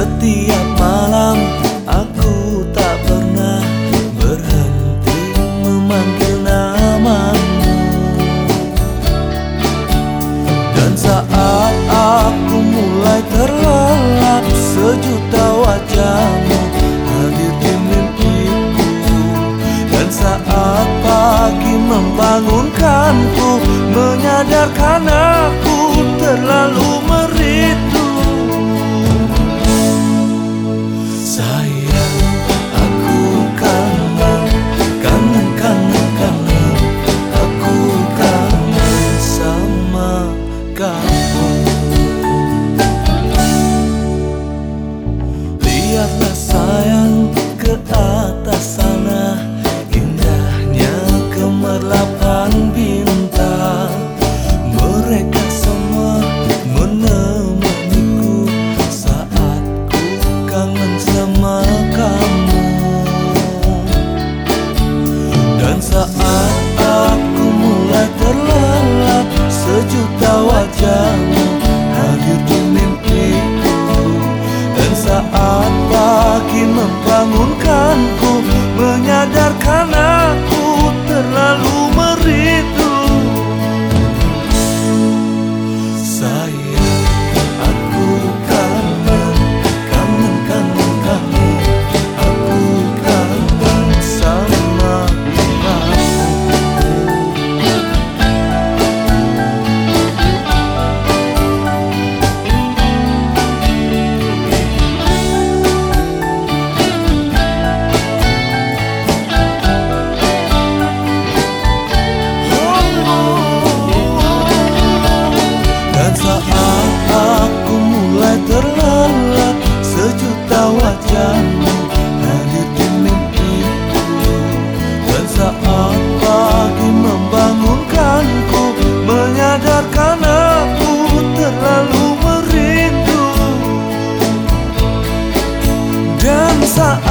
Setiap malam aku tak pernah berhenti memanggil namamu. Dan saat aku mulai terlelap sejuta wajahmu hadir di mimpiku. Dan saat pagi membangunkanku menyadarkan aku terlalu 다